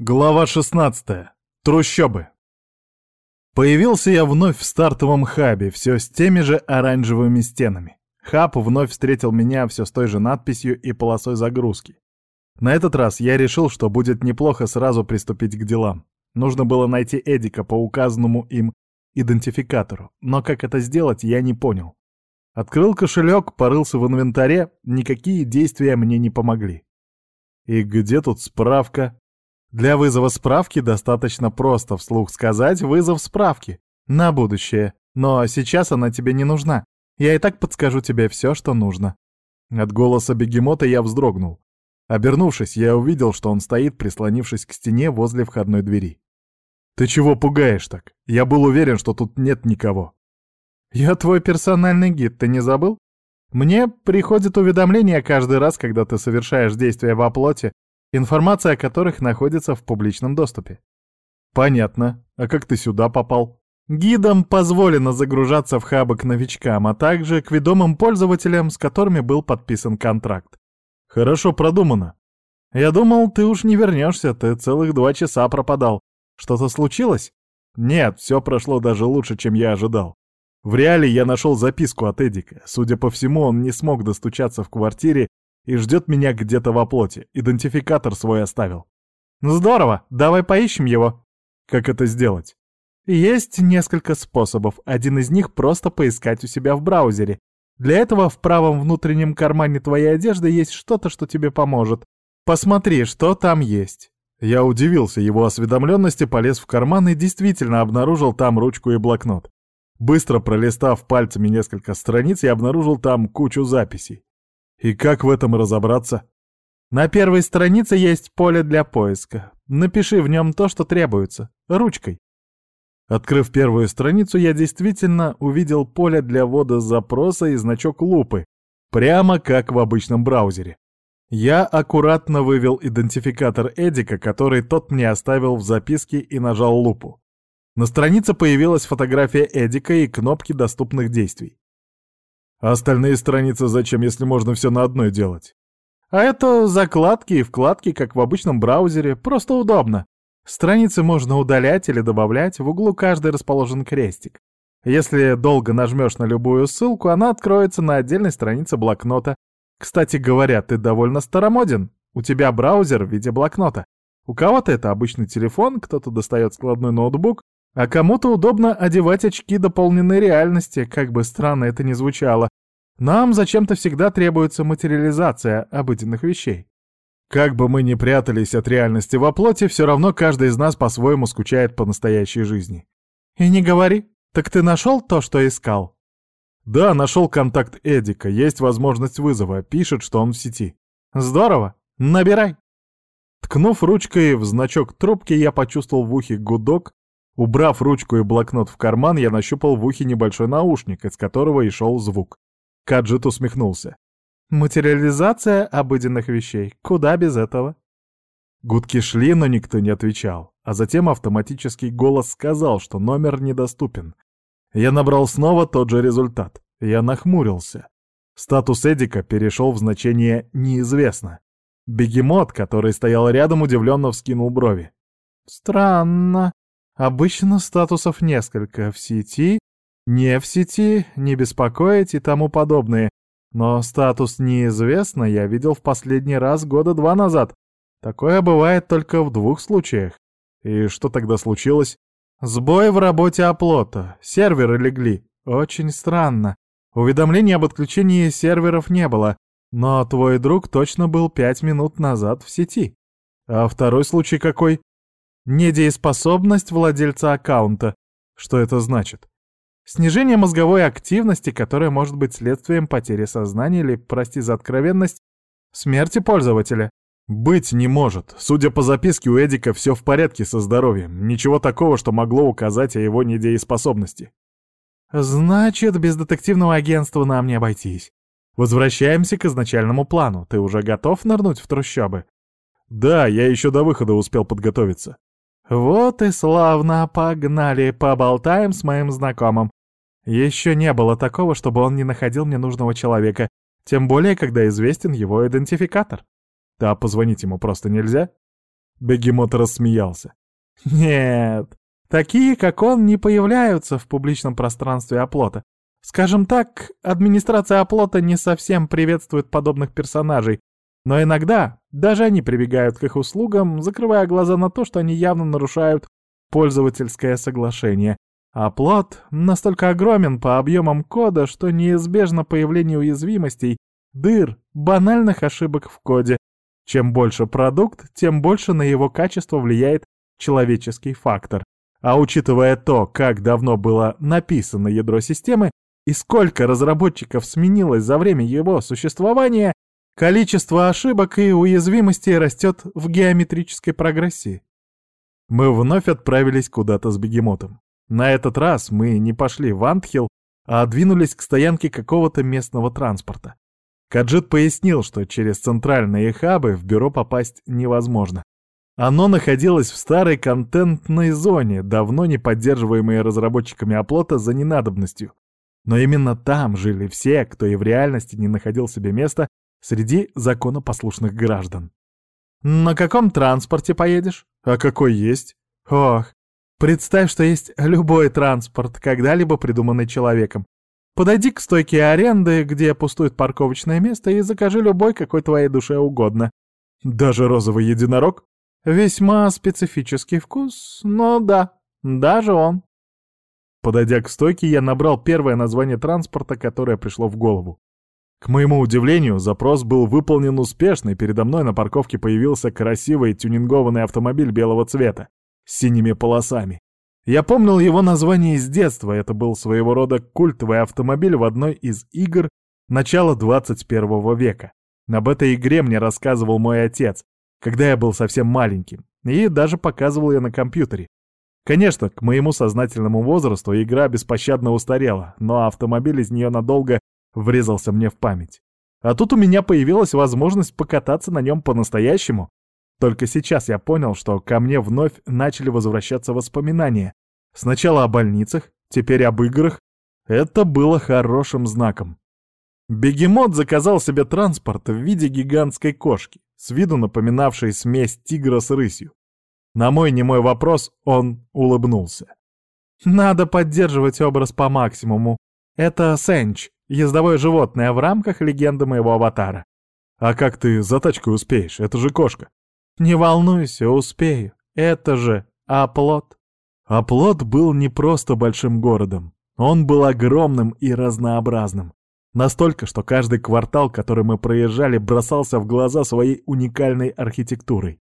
Глава 16. Трущобы. Появился я вновь в стартовом хабе, все с теми же оранжевыми стенами. Хаб вновь встретил меня все с той же надписью и полосой загрузки. На этот раз я решил, что будет неплохо сразу приступить к делам. Нужно было найти Эдика по указанному им идентификатору, но как это сделать, я не понял. Открыл кошелек, порылся в инвентаре, никакие действия мне не помогли. И где тут справка? Для вызова справки достаточно просто вслух сказать «вызов справки» на будущее, но сейчас она тебе не нужна. Я и так подскажу тебе все, что нужно. От голоса бегемота я вздрогнул. Обернувшись, я увидел, что он стоит, прислонившись к стене возле входной двери. «Ты чего пугаешь так? Я был уверен, что тут нет никого». «Я твой персональный гид, ты не забыл? Мне приходит уведомление каждый раз, когда ты совершаешь действия во плоти, информация о которых находится в публичном доступе. Понятно. А как ты сюда попал? Гидам позволено загружаться в хабы к новичкам, а также к ведомым пользователям, с которыми был подписан контракт. Хорошо продумано. Я думал, ты уж не вернешься, ты целых два часа пропадал. Что-то случилось? Нет, все прошло даже лучше, чем я ожидал. В реале я нашел записку от Эдика. Судя по всему, он не смог достучаться в квартире и ждет меня где-то во плоти. Идентификатор свой оставил. Здорово, давай поищем его. Как это сделать? Есть несколько способов. Один из них просто поискать у себя в браузере. Для этого в правом внутреннем кармане твоей одежды есть что-то, что тебе поможет. Посмотри, что там есть. Я удивился его осведомленности, полез в карман и действительно обнаружил там ручку и блокнот. Быстро пролистав пальцами несколько страниц, я обнаружил там кучу записей. И как в этом разобраться? На первой странице есть поле для поиска. Напиши в нем то, что требуется. Ручкой. Открыв первую страницу, я действительно увидел поле для ввода запроса и значок лупы, прямо как в обычном браузере. Я аккуратно вывел идентификатор Эдика, который тот мне оставил в записке и нажал лупу. На странице появилась фотография Эдика и кнопки доступных действий. А остальные страницы зачем, если можно все на одной делать? А это закладки и вкладки, как в обычном браузере, просто удобно. Страницы можно удалять или добавлять, в углу каждый расположен крестик. Если долго нажмешь на любую ссылку, она откроется на отдельной странице блокнота. Кстати говоря, ты довольно старомоден. У тебя браузер в виде блокнота. У кого-то это обычный телефон, кто-то достает складной ноутбук, а кому-то удобно одевать очки дополненной реальности, как бы странно это ни звучало. Нам зачем-то всегда требуется материализация обыденных вещей. Как бы мы ни прятались от реальности во плоти, все равно каждый из нас по-своему скучает по настоящей жизни. И не говори, так ты нашел то, что искал? Да, нашел контакт Эдика, есть возможность вызова, пишет, что он в сети. Здорово, набирай. Ткнув ручкой в значок трубки, я почувствовал в ухе гудок, Убрав ручку и блокнот в карман, я нащупал в ухе небольшой наушник, из которого и шел звук. Каджит усмехнулся. «Материализация обыденных вещей. Куда без этого?» Гудки шли, но никто не отвечал. А затем автоматический голос сказал, что номер недоступен. Я набрал снова тот же результат. Я нахмурился. Статус Эдика перешел в значение «неизвестно». Бегемот, который стоял рядом, удивленно вскинул брови. «Странно», Обычно статусов несколько в сети, не в сети, не беспокоить и тому подобное. Но статус неизвестно я видел в последний раз года два назад. Такое бывает только в двух случаях. И что тогда случилось? Сбой в работе оплота. Серверы легли. Очень странно. Уведомлений об отключении серверов не было. Но твой друг точно был пять минут назад в сети. А второй случай какой? Недееспособность владельца аккаунта. Что это значит? Снижение мозговой активности, которое может быть следствием потери сознания или, прости за откровенность, смерти пользователя. Быть не может. Судя по записке, у Эдика все в порядке со здоровьем. Ничего такого, что могло указать о его недееспособности. Значит, без детективного агентства нам не обойтись. Возвращаемся к изначальному плану. Ты уже готов нырнуть в трущобы? Да, я еще до выхода успел подготовиться. Вот и славно, погнали, поболтаем с моим знакомым. Еще не было такого, чтобы он не находил мне нужного человека, тем более, когда известен его идентификатор. Да позвонить ему просто нельзя. Бегемот рассмеялся. Нет, такие, как он, не появляются в публичном пространстве оплота. Скажем так, администрация оплота не совсем приветствует подобных персонажей, но иногда даже они прибегают к их услугам, закрывая глаза на то, что они явно нарушают пользовательское соглашение. Оплот настолько огромен по объемам кода, что неизбежно появление уязвимостей, дыр, банальных ошибок в коде. Чем больше продукт, тем больше на его качество влияет человеческий фактор. А учитывая то, как давно было написано ядро системы, и сколько разработчиков сменилось за время его существования, количество ошибок и уязвимостей растет в геометрической прогрессии. Мы вновь отправились куда-то с бегемотом. На этот раз мы не пошли в Антхилл, а двинулись к стоянке какого-то местного транспорта. Каджит пояснил, что через центральные хабы в бюро попасть невозможно. Оно находилось в старой контентной зоне, давно не поддерживаемой разработчиками оплота за ненадобностью. Но именно там жили все, кто и в реальности не находил себе места среди законопослушных граждан. «На каком транспорте поедешь? А какой есть?» «Ох, представь, что есть любой транспорт, когда-либо придуманный человеком. Подойди к стойке аренды, где пустует парковочное место, и закажи любой, какой твоей душе угодно. Даже розовый единорог? Весьма специфический вкус, но да, даже он. Подойдя к стойке, я набрал первое название транспорта, которое пришло в голову. К моему удивлению, запрос был выполнен успешно, и передо мной на парковке появился красивый тюнингованный автомобиль белого цвета с синими полосами. Я помнил его название из детства, это был своего рода культовый автомобиль в одной из игр начала 21 века. Об этой игре мне рассказывал мой отец, когда я был совсем маленьким, и даже показывал я на компьютере. Конечно, к моему сознательному возрасту игра беспощадно устарела, но автомобиль из нее надолго врезался мне в память. А тут у меня появилась возможность покататься на нем по-настоящему. Только сейчас я понял, что ко мне вновь начали возвращаться воспоминания. Сначала о больницах, теперь об играх. Это было хорошим знаком. Бегемот заказал себе транспорт в виде гигантской кошки, с виду напоминавшей смесь тигра с рысью. На мой немой вопрос он улыбнулся. Надо поддерживать образ по максимуму. Это Сенч, ездовое животное в рамках легенды моего аватара. А как ты за тачкой успеешь? Это же кошка. Не волнуйся, успею. Это же Оплот. Оплот был не просто большим городом. Он был огромным и разнообразным. Настолько, что каждый квартал, который мы проезжали, бросался в глаза своей уникальной архитектурой.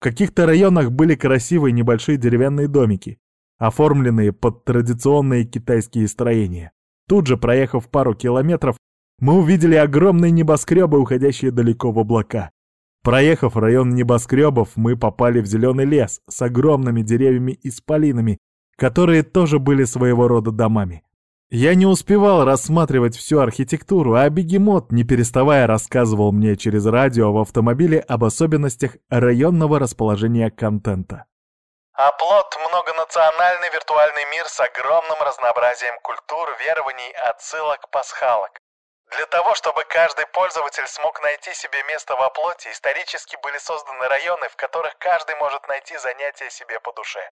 В каких-то районах были красивые небольшие деревянные домики, оформленные под традиционные китайские строения. Тут же, проехав пару километров, мы увидели огромные небоскребы, уходящие далеко в облака. Проехав район небоскребов, мы попали в зеленый лес с огромными деревьями и спалинами, которые тоже были своего рода домами. Я не успевал рассматривать всю архитектуру, а бегемот, не переставая, рассказывал мне через радио в автомобиле об особенностях районного расположения контента. Оплот — многонациональный виртуальный мир с огромным разнообразием культур, верований, отсылок, пасхалок. Для того, чтобы каждый пользователь смог найти себе место в оплоте, исторически были созданы районы, в которых каждый может найти занятие себе по душе.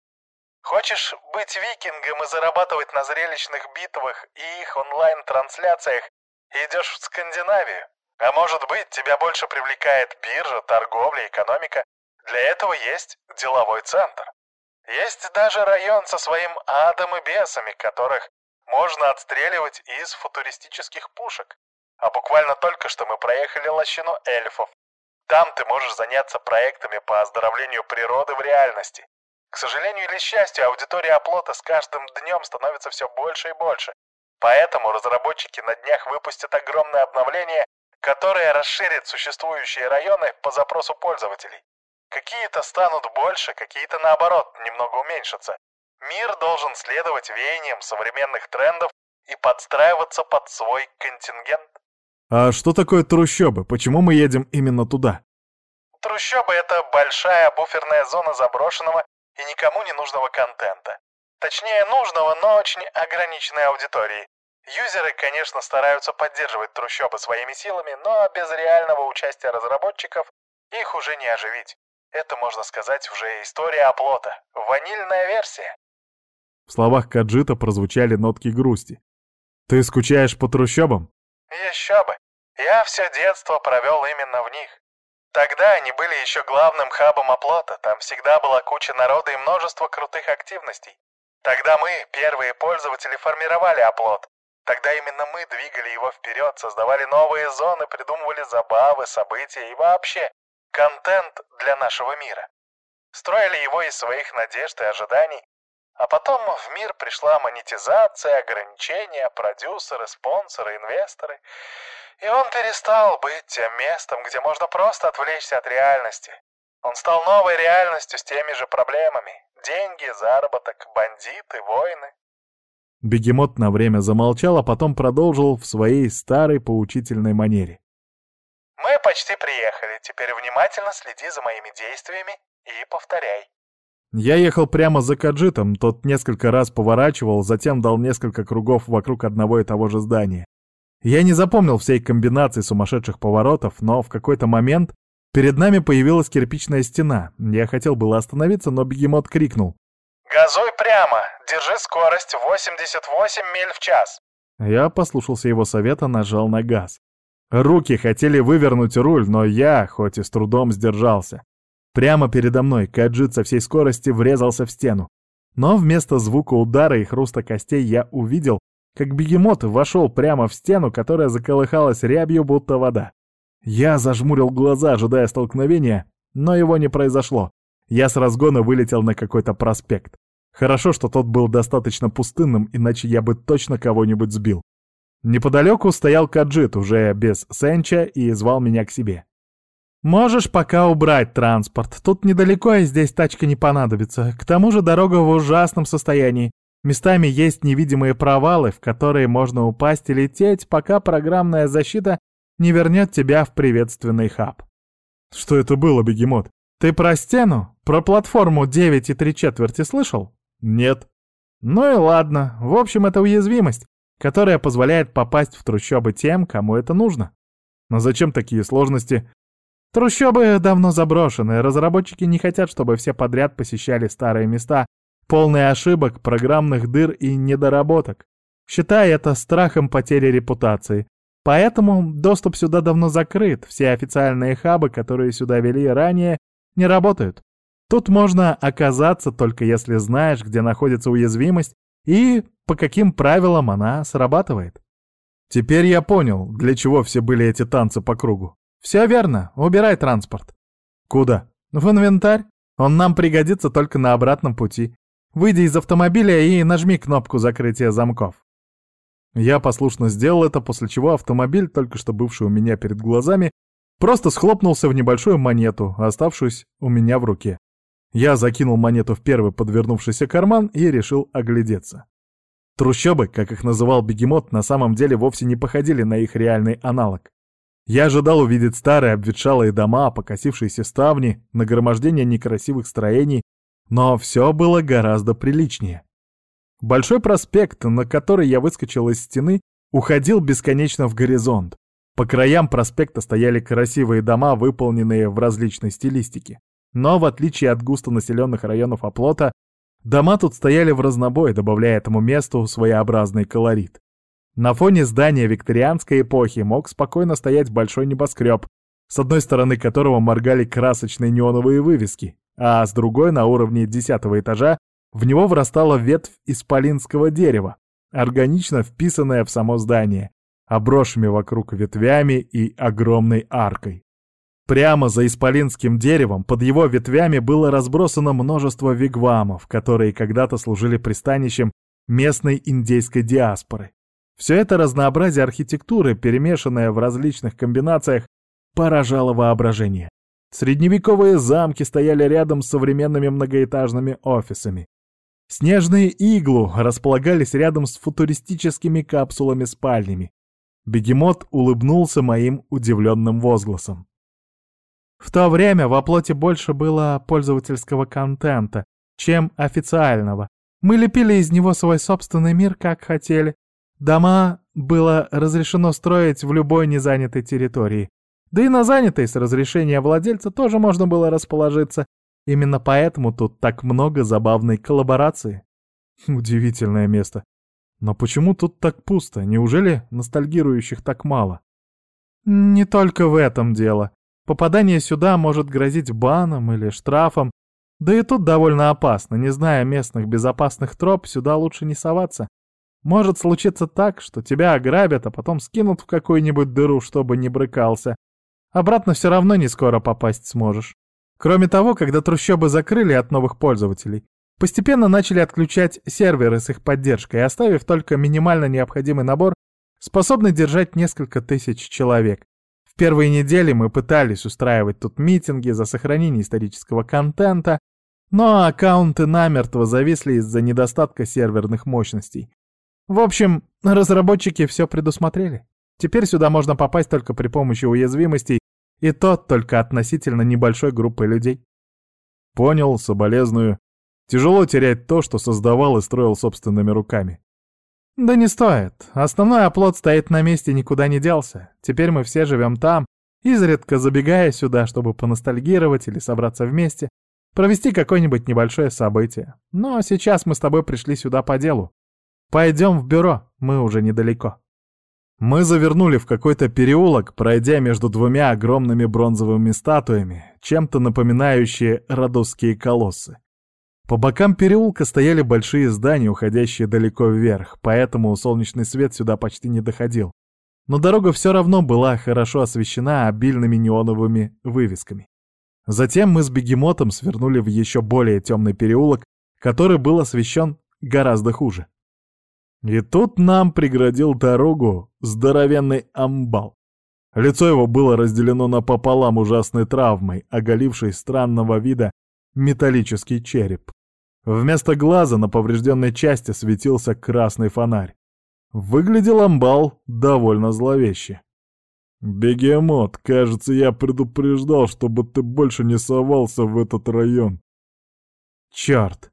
Хочешь быть викингом и зарабатывать на зрелищных битвах и их онлайн-трансляциях, идешь в Скандинавию. А может быть, тебя больше привлекает биржа, торговля, экономика. Для этого есть деловой центр. Есть даже район со своим адом и бесами, которых можно отстреливать из футуристических пушек. А буквально только что мы проехали лощину эльфов. Там ты можешь заняться проектами по оздоровлению природы в реальности. К сожалению или счастью, аудитория оплота с каждым днем становится все больше и больше. Поэтому разработчики на днях выпустят огромное обновление, которое расширит существующие районы по запросу пользователей. Какие-то станут больше, какие-то наоборот, немного уменьшатся. Мир должен следовать веяниям современных трендов и подстраиваться под свой контингент. А что такое трущобы? Почему мы едем именно туда? Трущобы — это большая буферная зона заброшенного и никому не нужного контента. Точнее, нужного, но очень ограниченной аудитории. Юзеры, конечно, стараются поддерживать трущобы своими силами, но без реального участия разработчиков их уже не оживить. Это, можно сказать, уже история оплота. Ванильная версия. В словах Каджита прозвучали нотки грусти. «Ты скучаешь по трущобам?» «Еще бы! Я все детство провел именно в них. Тогда они были еще главным хабом оплота, там всегда была куча народа и множество крутых активностей. Тогда мы, первые пользователи, формировали оплот. Тогда именно мы двигали его вперед, создавали новые зоны, придумывали забавы, события и вообще контент для нашего мира. Строили его из своих надежд и ожиданий, а потом в мир пришла монетизация, ограничения, продюсеры, спонсоры, инвесторы. И он перестал быть тем местом, где можно просто отвлечься от реальности. Он стал новой реальностью с теми же проблемами. Деньги, заработок, бандиты, войны. Бегемот на время замолчал, а потом продолжил в своей старой поучительной манере. «Мы почти приехали. Теперь внимательно следи за моими действиями и повторяй. Я ехал прямо за Каджитом, тот несколько раз поворачивал, затем дал несколько кругов вокруг одного и того же здания. Я не запомнил всей комбинации сумасшедших поворотов, но в какой-то момент перед нами появилась кирпичная стена. Я хотел было остановиться, но бегемот крикнул. «Газуй прямо! Держи скорость 88 миль в час!» Я послушался его совета, нажал на газ. Руки хотели вывернуть руль, но я, хоть и с трудом, сдержался. Прямо передо мной Каджит со всей скорости врезался в стену. Но вместо звука удара и хруста костей я увидел, как бегемот вошел прямо в стену, которая заколыхалась рябью, будто вода. Я зажмурил глаза, ожидая столкновения, но его не произошло. Я с разгона вылетел на какой-то проспект. Хорошо, что тот был достаточно пустынным, иначе я бы точно кого-нибудь сбил. Неподалеку стоял Каджит, уже без Сенча, и звал меня к себе. «Можешь пока убрать транспорт. Тут недалеко, и здесь тачка не понадобится. К тому же дорога в ужасном состоянии. Местами есть невидимые провалы, в которые можно упасть и лететь, пока программная защита не вернет тебя в приветственный хаб». «Что это было, бегемот? Ты про стену? Про платформу 9 и 3 четверти слышал?» «Нет». «Ну и ладно. В общем, это уязвимость, которая позволяет попасть в трущобы тем, кому это нужно. Но зачем такие сложности?» Трущобы давно заброшены, разработчики не хотят, чтобы все подряд посещали старые места, полные ошибок, программных дыр и недоработок, считая это страхом потери репутации. Поэтому доступ сюда давно закрыт, все официальные хабы, которые сюда вели ранее, не работают. Тут можно оказаться только если знаешь, где находится уязвимость и по каким правилам она срабатывает. Теперь я понял, для чего все были эти танцы по кругу. «Все верно. Убирай транспорт». «Куда?» «В инвентарь. Он нам пригодится только на обратном пути. Выйди из автомобиля и нажми кнопку закрытия замков». Я послушно сделал это, после чего автомобиль, только что бывший у меня перед глазами, просто схлопнулся в небольшую монету, оставшуюся у меня в руке. Я закинул монету в первый подвернувшийся карман и решил оглядеться. Трущобы, как их называл бегемот, на самом деле вовсе не походили на их реальный аналог. Я ожидал увидеть старые обветшалые дома, покосившиеся ставни, нагромождение некрасивых строений, но все было гораздо приличнее. Большой проспект, на который я выскочил из стены, уходил бесконечно в горизонт. По краям проспекта стояли красивые дома, выполненные в различной стилистике. Но в отличие от густонаселенных районов оплота, дома тут стояли в разнобой, добавляя этому месту своеобразный колорит. На фоне здания викторианской эпохи мог спокойно стоять большой небоскреб, с одной стороны которого моргали красочные неоновые вывески, а с другой, на уровне десятого этажа, в него врастала ветвь исполинского дерева, органично вписанная в само здание, оброшами вокруг ветвями и огромной аркой. Прямо за исполинским деревом под его ветвями было разбросано множество вигвамов, которые когда-то служили пристанищем местной индейской диаспоры. Все это разнообразие архитектуры, перемешанное в различных комбинациях, поражало воображение. Средневековые замки стояли рядом с современными многоэтажными офисами. Снежные иглу располагались рядом с футуристическими капсулами-спальнями. Бегемот улыбнулся моим удивленным возгласом. В то время в оплоте больше было пользовательского контента, чем официального. Мы лепили из него свой собственный мир, как хотели, Дома было разрешено строить в любой незанятой территории. Да и на занятой с разрешения владельца тоже можно было расположиться. Именно поэтому тут так много забавной коллаборации. Удивительное место. Но почему тут так пусто? Неужели ностальгирующих так мало? Не только в этом дело. Попадание сюда может грозить баном или штрафом. Да и тут довольно опасно. Не зная местных безопасных троп, сюда лучше не соваться. Может случиться так, что тебя ограбят, а потом скинут в какую-нибудь дыру, чтобы не брыкался. Обратно все равно не скоро попасть сможешь. Кроме того, когда трущобы закрыли от новых пользователей, постепенно начали отключать серверы с их поддержкой, оставив только минимально необходимый набор, способный держать несколько тысяч человек. Первые недели мы пытались устраивать тут митинги за сохранение исторического контента, но аккаунты намертво зависли из-за недостатка серверных мощностей. В общем, разработчики все предусмотрели. Теперь сюда можно попасть только при помощи уязвимостей, и то только относительно небольшой группы людей. Понял, соболезную. Тяжело терять то, что создавал и строил собственными руками. Да не стоит. Основной оплот стоит на месте никуда не делся. Теперь мы все живем там, изредка забегая сюда, чтобы поностальгировать или собраться вместе, провести какое-нибудь небольшое событие. Но сейчас мы с тобой пришли сюда по делу. Пойдем в бюро, мы уже недалеко. Мы завернули в какой-то переулок, пройдя между двумя огромными бронзовыми статуями, чем-то напоминающие родосские колоссы. По бокам переулка стояли большие здания, уходящие далеко вверх, поэтому солнечный свет сюда почти не доходил. Но дорога все равно была хорошо освещена обильными неоновыми вывесками. Затем мы с бегемотом свернули в еще более темный переулок, который был освещен гораздо хуже. И тут нам преградил дорогу здоровенный амбал. Лицо его было разделено напополам ужасной травмой, оголившей странного вида металлический череп. Вместо глаза на поврежденной части светился красный фонарь. Выглядел амбал довольно зловеще. «Бегемот, кажется, я предупреждал, чтобы ты больше не совался в этот район». «Черт!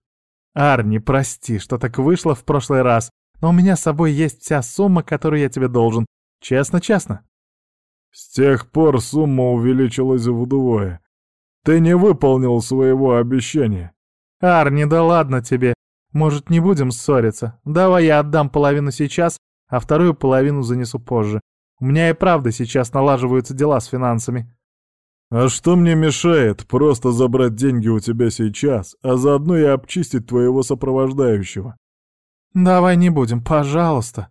Арни, прости, что так вышло в прошлый раз но у меня с собой есть вся сумма, которую я тебе должен. Честно-честно». «С тех пор сумма увеличилась вдвое. Ты не выполнил своего обещания». «Арни, да ладно тебе. Может, не будем ссориться? Давай я отдам половину сейчас, а вторую половину занесу позже. У меня и правда сейчас налаживаются дела с финансами». «А что мне мешает просто забрать деньги у тебя сейчас, а заодно и обчистить твоего сопровождающего?» «Давай не будем, пожалуйста».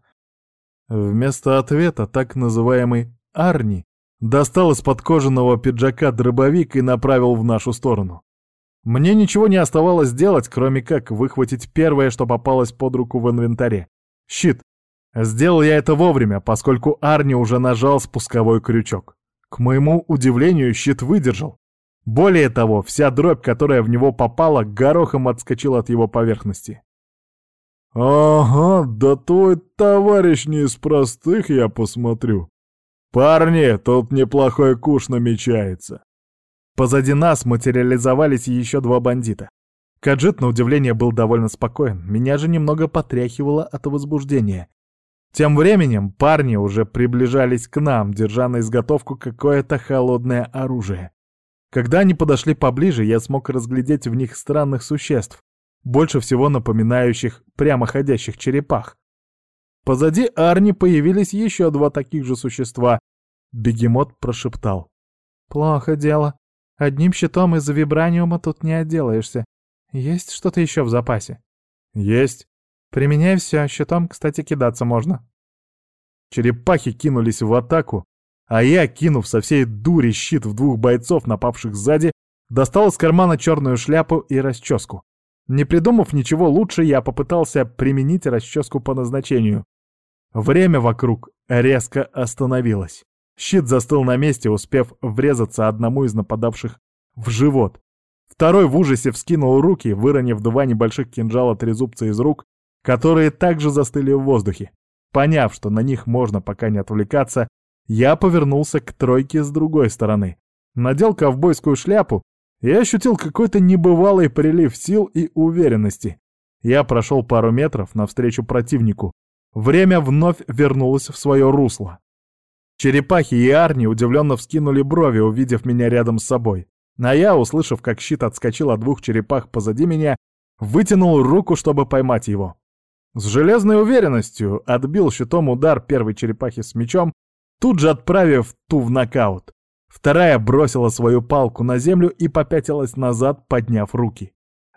Вместо ответа так называемый Арни достал из-под кожаного пиджака дробовик и направил в нашу сторону. Мне ничего не оставалось делать, кроме как выхватить первое, что попалось под руку в инвентаре. Щит. Сделал я это вовремя, поскольку Арни уже нажал спусковой крючок. К моему удивлению, щит выдержал. Более того, вся дробь, которая в него попала, горохом отскочила от его поверхности. «Ага, да твой товарищ не из простых, я посмотрю. Парни, тут неплохой куш намечается». Позади нас материализовались еще два бандита. Каджит, на удивление, был довольно спокоен, меня же немного потряхивало от возбуждения. Тем временем парни уже приближались к нам, держа на изготовку какое-то холодное оружие. Когда они подошли поближе, я смог разглядеть в них странных существ, больше всего напоминающих прямоходящих черепах. Позади Арни появились еще два таких же существа. Бегемот прошептал. «Плохо дело. Одним щитом из-за вибраниума тут не отделаешься. Есть что-то еще в запасе?» «Есть. Применяй все, щитом, кстати, кидаться можно». Черепахи кинулись в атаку, а я, кинув со всей дури щит в двух бойцов, напавших сзади, достал из кармана черную шляпу и расческу. Не придумав ничего лучше, я попытался применить расческу по назначению. Время вокруг резко остановилось. Щит застыл на месте, успев врезаться одному из нападавших в живот. Второй в ужасе вскинул руки, выронив два небольших кинжала трезубца из рук, которые также застыли в воздухе. Поняв, что на них можно пока не отвлекаться, я повернулся к тройке с другой стороны. Надел ковбойскую шляпу я ощутил какой-то небывалый прилив сил и уверенности. Я прошел пару метров навстречу противнику. Время вновь вернулось в свое русло. Черепахи и Арни удивленно вскинули брови, увидев меня рядом с собой. А я, услышав, как щит отскочил от двух черепах позади меня, вытянул руку, чтобы поймать его. С железной уверенностью отбил щитом удар первой черепахи с мечом, тут же отправив ту в нокаут. Вторая бросила свою палку на землю и попятилась назад, подняв руки.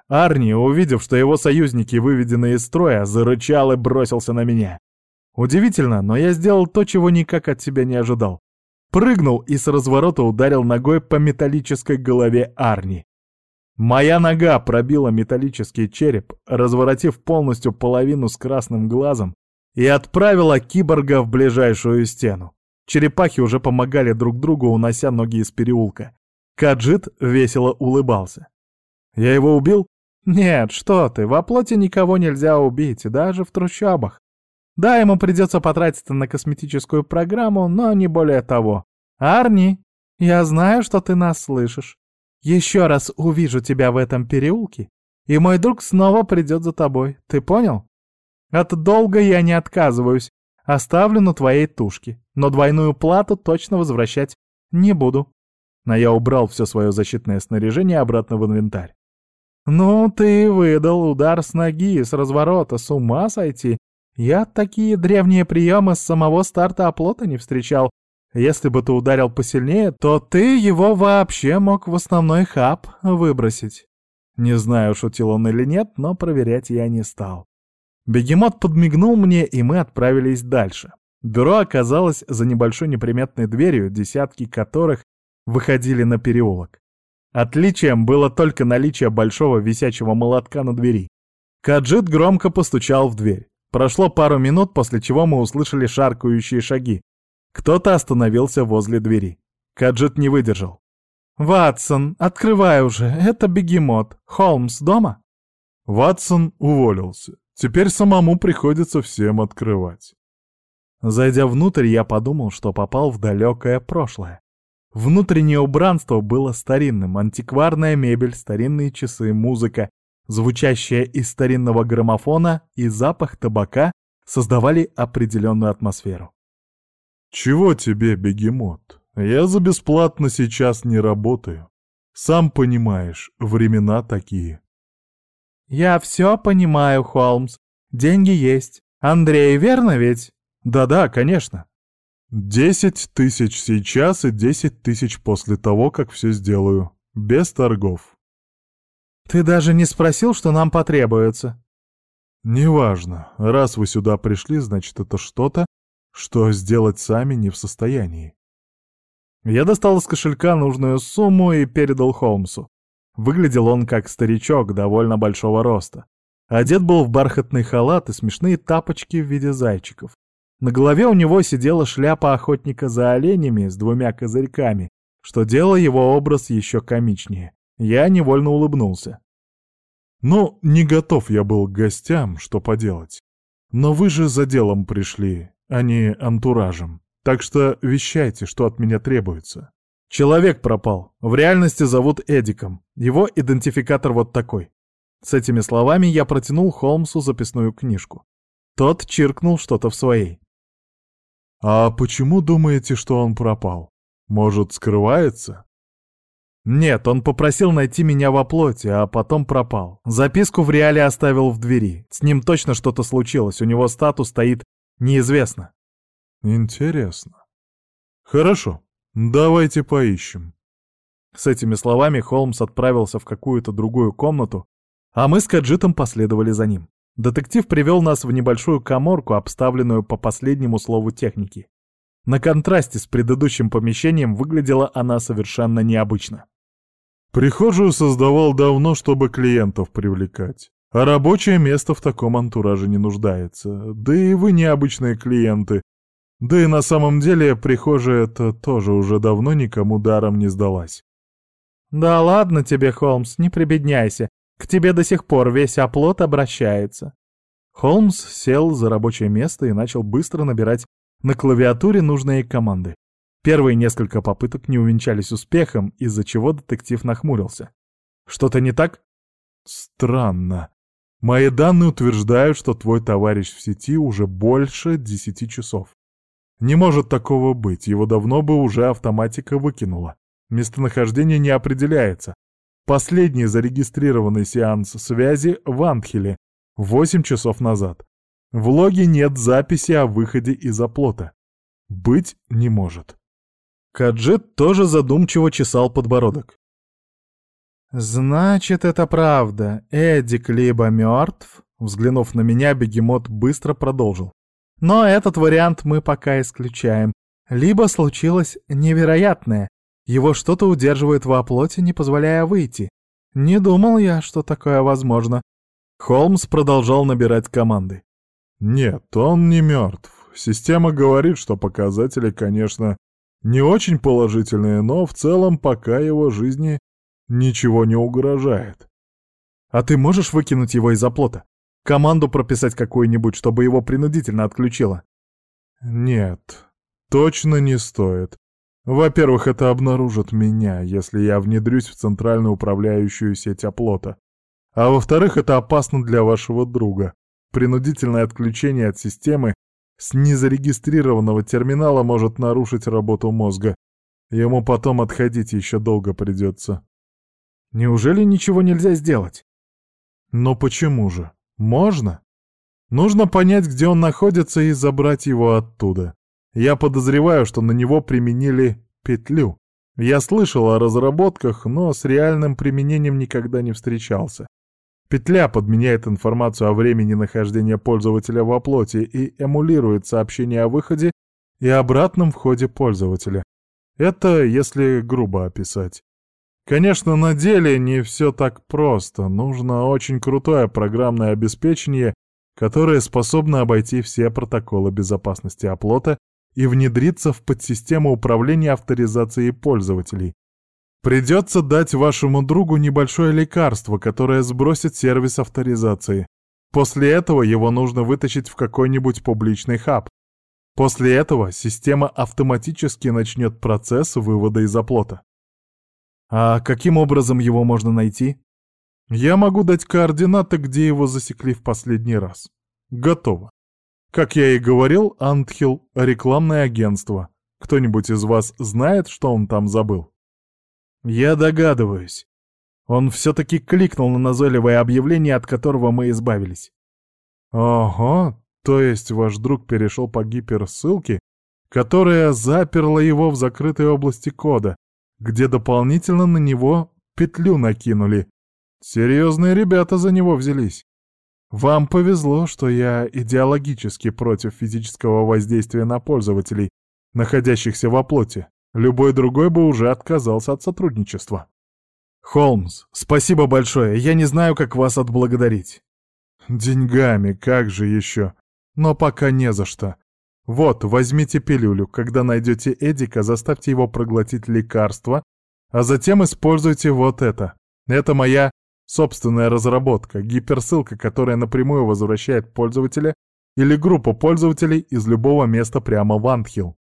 Арни, увидев, что его союзники выведены из строя, зарычал и бросился на меня. Удивительно, но я сделал то, чего никак от себя не ожидал. Прыгнул и с разворота ударил ногой по металлической голове Арни. Моя нога пробила металлический череп, разворотив полностью половину с красным глазом, и отправила киборга в ближайшую стену. Черепахи уже помогали друг другу, унося ноги из переулка. Каджит весело улыбался. «Я его убил?» «Нет, что ты, во плоти никого нельзя убить, даже в трущобах. Да, ему придется потратиться на косметическую программу, но не более того. Арни, я знаю, что ты нас слышишь. Еще раз увижу тебя в этом переулке, и мой друг снова придет за тобой, ты понял? От долга я не отказываюсь, оставлю на твоей тушке, но двойную плату точно возвращать не буду. Но я убрал все свое защитное снаряжение обратно в инвентарь. «Ну, ты выдал удар с ноги, с разворота, с ума сойти. Я такие древние приемы с самого старта оплота не встречал. Если бы ты ударил посильнее, то ты его вообще мог в основной хаб выбросить». Не знаю, шутил он или нет, но проверять я не стал. Бегемот подмигнул мне, и мы отправились дальше. Бюро оказалось за небольшой неприметной дверью, десятки которых выходили на переулок. Отличием было только наличие большого висячего молотка на двери. Каджит громко постучал в дверь. Прошло пару минут, после чего мы услышали шаркающие шаги. Кто-то остановился возле двери. Каджит не выдержал. «Ватсон, открывай уже, это бегемот. Холмс дома?» Ватсон уволился. Теперь самому приходится всем открывать. Зайдя внутрь, я подумал, что попал в далекое прошлое. Внутреннее убранство было старинным, антикварная мебель, старинные часы, музыка, звучащая из старинного граммофона и запах табака создавали определенную атмосферу. «Чего тебе, бегемот? Я за бесплатно сейчас не работаю. Сам понимаешь, времена такие». «Я все понимаю, Холмс. Деньги есть. Андрей, верно ведь?» «Да-да, конечно». Десять тысяч сейчас и десять тысяч после того, как все сделаю. Без торгов. Ты даже не спросил, что нам потребуется. Неважно. Раз вы сюда пришли, значит, это что-то, что сделать сами не в состоянии. Я достал из кошелька нужную сумму и передал Холмсу. Выглядел он как старичок довольно большого роста. Одет был в бархатный халат и смешные тапочки в виде зайчиков. На голове у него сидела шляпа охотника за оленями с двумя козырьками, что делало его образ еще комичнее. Я невольно улыбнулся. «Ну, не готов я был к гостям, что поделать. Но вы же за делом пришли, а не антуражем. Так что вещайте, что от меня требуется». Человек пропал. В реальности зовут Эдиком. Его идентификатор вот такой. С этими словами я протянул Холмсу записную книжку. Тот чиркнул что-то в своей. «А почему думаете, что он пропал? Может, скрывается?» «Нет, он попросил найти меня во плоти, а потом пропал. Записку в реале оставил в двери. С ним точно что-то случилось, у него статус стоит неизвестно». «Интересно. Хорошо, давайте поищем». С этими словами Холмс отправился в какую-то другую комнату, а мы с Каджитом последовали за ним. Детектив привел нас в небольшую коморку, обставленную по последнему слову техники. На контрасте с предыдущим помещением выглядела она совершенно необычно. Прихожую создавал давно, чтобы клиентов привлекать. А рабочее место в таком антураже не нуждается. Да и вы необычные клиенты. Да и на самом деле прихожая это тоже уже давно никому даром не сдалась. «Да ладно тебе, Холмс, не прибедняйся. К тебе до сих пор весь оплот обращается». Холмс сел за рабочее место и начал быстро набирать на клавиатуре нужные команды. Первые несколько попыток не увенчались успехом, из-за чего детектив нахмурился. «Что-то не так?» «Странно. Мои данные утверждают, что твой товарищ в сети уже больше десяти часов. Не может такого быть, его давно бы уже автоматика выкинула. Местонахождение не определяется. Последний зарегистрированный сеанс связи в Антхеле 8 часов назад. В логе нет записи о выходе из оплота. Быть не может. Каджит тоже задумчиво чесал подбородок. «Значит, это правда. Эдик либо мертв?» Взглянув на меня, бегемот быстро продолжил. «Но этот вариант мы пока исключаем. Либо случилось невероятное. Его что-то удерживает в оплоте, не позволяя выйти. Не думал я, что такое возможно. Холмс продолжал набирать команды. Нет, он не мертв. Система говорит, что показатели, конечно, не очень положительные, но в целом пока его жизни ничего не угрожает. А ты можешь выкинуть его из оплота? Команду прописать какую-нибудь, чтобы его принудительно отключило? Нет, точно не стоит. Во-первых, это обнаружит меня, если я внедрюсь в центральную управляющую сеть оплота. А во-вторых, это опасно для вашего друга. Принудительное отключение от системы с незарегистрированного терминала может нарушить работу мозга. Ему потом отходить еще долго придется. Неужели ничего нельзя сделать? Но почему же? Можно. Нужно понять, где он находится, и забрать его оттуда. Я подозреваю, что на него применили петлю. Я слышал о разработках, но с реальным применением никогда не встречался. Петля подменяет информацию о времени нахождения пользователя в оплоте и эмулирует сообщение о выходе и обратном входе пользователя. Это если грубо описать. Конечно, на деле не все так просто. Нужно очень крутое программное обеспечение, которое способно обойти все протоколы безопасности оплота и внедриться в подсистему управления авторизацией пользователей. Придется дать вашему другу небольшое лекарство, которое сбросит сервис авторизации. После этого его нужно вытащить в какой-нибудь публичный хаб. После этого система автоматически начнет процесс вывода из оплота. А каким образом его можно найти? Я могу дать координаты, где его засекли в последний раз. Готово. Как я и говорил, Антхил — рекламное агентство. Кто-нибудь из вас знает, что он там забыл? Я догадываюсь. Он все-таки кликнул на назойливое объявление, от которого мы избавились. Ого, то есть ваш друг перешел по гиперссылке, которая заперла его в закрытой области кода, где дополнительно на него петлю накинули. Серьезные ребята за него взялись. Вам повезло, что я идеологически против физического воздействия на пользователей, находящихся в оплоте. Любой другой бы уже отказался от сотрудничества. Холмс, спасибо большое, я не знаю, как вас отблагодарить. Деньгами, как же еще. Но пока не за что. Вот, возьмите пилюлю. Когда найдете Эдика, заставьте его проглотить лекарство, а затем используйте вот это. Это моя Собственная разработка, гиперссылка, которая напрямую возвращает пользователя или группу пользователей из любого места прямо в Антхилл.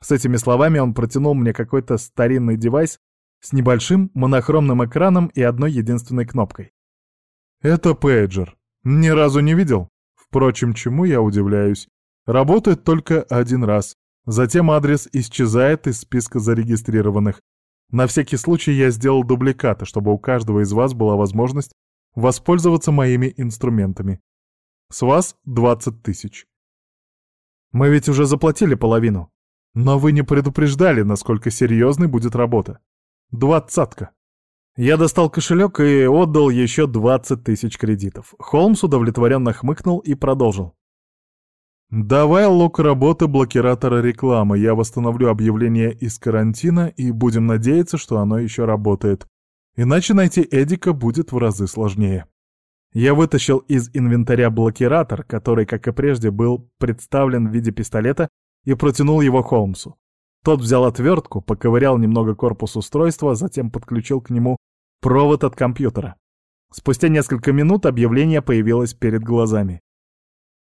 С этими словами он протянул мне какой-то старинный девайс с небольшим монохромным экраном и одной единственной кнопкой. Это пейджер. Ни разу не видел? Впрочем, чему я удивляюсь. Работает только один раз. Затем адрес исчезает из списка зарегистрированных, на всякий случай я сделал дубликаты, чтобы у каждого из вас была возможность воспользоваться моими инструментами. С вас 20 тысяч. Мы ведь уже заплатили половину. Но вы не предупреждали, насколько серьезной будет работа. Двадцатка. Я достал кошелек и отдал еще 20 тысяч кредитов. Холмс удовлетворенно хмыкнул и продолжил. «Давай лог работы блокиратора рекламы. Я восстановлю объявление из карантина и будем надеяться, что оно еще работает. Иначе найти Эдика будет в разы сложнее». Я вытащил из инвентаря блокиратор, который, как и прежде, был представлен в виде пистолета, и протянул его Холмсу. Тот взял отвертку, поковырял немного корпус устройства, затем подключил к нему провод от компьютера. Спустя несколько минут объявление появилось перед глазами.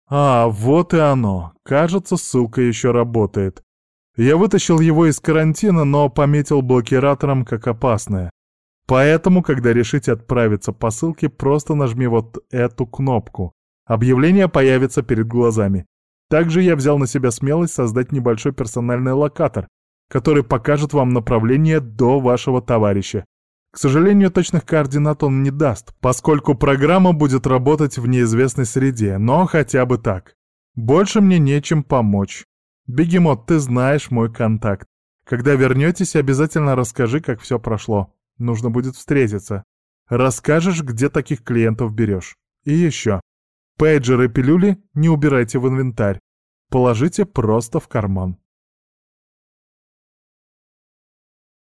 А, вот и оно. Кажется, ссылка еще работает. Я вытащил его из карантина, но пометил блокиратором как опасное. Поэтому, когда решите отправиться по ссылке, просто нажми вот эту кнопку. Объявление появится перед глазами. Также я взял на себя смелость создать небольшой персональный локатор, который покажет вам направление до вашего товарища. К сожалению, точных координат он не даст, поскольку программа будет работать в неизвестной среде, но хотя бы так. Больше мне нечем помочь. Бегемот, ты знаешь мой контакт. Когда вернетесь, обязательно расскажи, как все прошло. Нужно будет встретиться. Расскажешь, где таких клиентов берешь. И еще. Пейджеры пилюли не убирайте в инвентарь. Положите просто в карман.